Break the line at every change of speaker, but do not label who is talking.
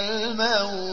الموت